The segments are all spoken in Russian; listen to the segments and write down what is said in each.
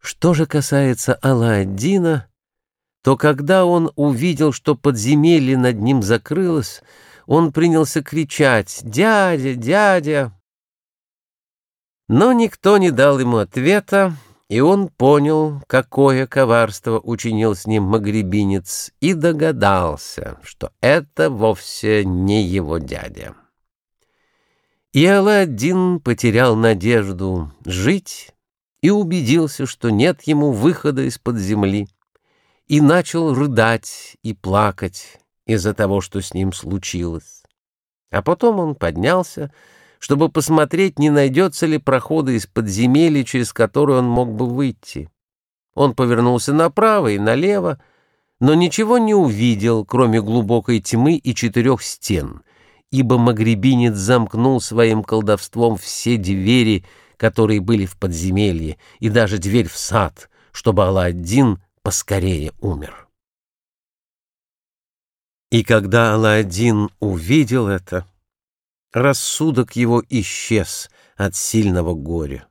Что же касается Алладдина, то когда он увидел, что подземелье над ним закрылось, он принялся кричать «Дядя! Дядя!». Но никто не дал ему ответа, и он понял, какое коварство учинил с ним магребинец, и догадался, что это вовсе не его дядя. И Алладин потерял надежду жить и убедился, что нет ему выхода из-под земли, и начал рыдать и плакать из-за того, что с ним случилось. А потом он поднялся, чтобы посмотреть, не найдется ли прохода из подземелья, через который он мог бы выйти. Он повернулся направо и налево, но ничего не увидел, кроме глубокой тьмы и четырех стен, ибо магребинец замкнул своим колдовством все двери, которые были в подземелье, и даже дверь в сад, чтобы Алладин поскорее умер. И когда Алладин увидел это, рассудок его исчез от сильного горя.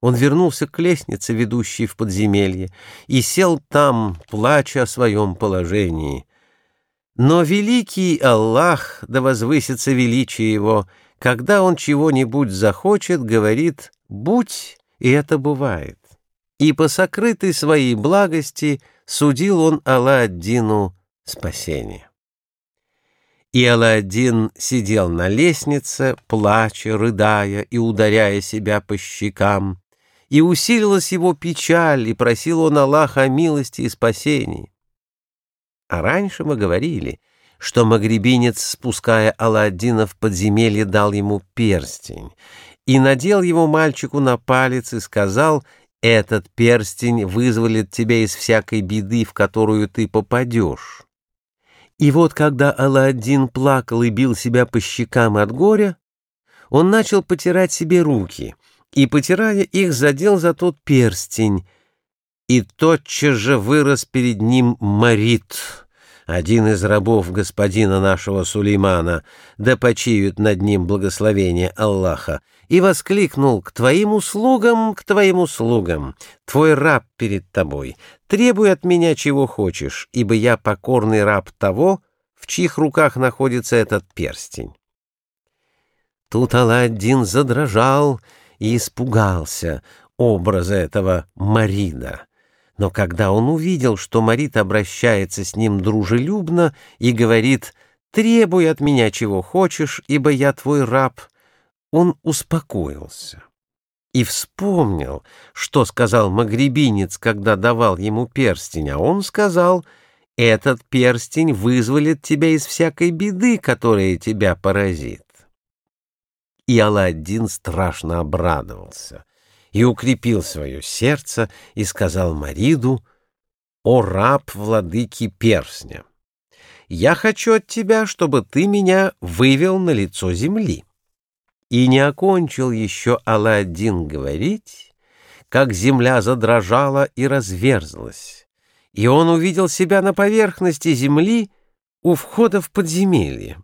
Он вернулся к лестнице, ведущей в подземелье, и сел там, плача о своем положении. Но великий Аллах, да возвысится величие его, когда он чего-нибудь захочет, говорит «будь», и это бывает. И по сокрытой своей благости судил он Алладдину спасение. И Аладдин сидел на лестнице, плача, рыдая и ударяя себя по щекам, и усилилась его печаль, и просил он Аллаха о милости и спасении. А раньше мы говорили, что магребинец, спуская Аладдина в подземелье, дал ему перстень, и надел его мальчику на палец и сказал, «Этот перстень вызволит тебя из всякой беды, в которую ты попадешь». И вот когда Алладин плакал и бил себя по щекам от горя, он начал потирать себе руки, и, потирая их, задел за тот перстень, и тотчас же вырос перед ним Марит, один из рабов господина нашего Сулеймана, да почиют над ним благословение Аллаха, и воскликнул «К твоим услугам, к твоим услугам! Твой раб перед тобой! Требуй от меня чего хочешь, ибо я покорный раб того, в чьих руках находится этот перстень». Тут Аладдин задрожал и испугался образа этого Марида. Но когда он увидел, что Марит обращается с ним дружелюбно и говорит «Требуй от меня чего хочешь, ибо я твой раб», он успокоился и вспомнил, что сказал магребинец, когда давал ему перстень, а он сказал «Этот перстень вызволит тебя из всякой беды, которая тебя поразит». И Аладдин страшно обрадовался — и укрепил свое сердце и сказал Мариду, «О раб владыки персня! Я хочу от тебя, чтобы ты меня вывел на лицо земли». И не окончил еще Алладин говорить, как земля задрожала и разверзлась, и он увидел себя на поверхности земли у входа в подземелье.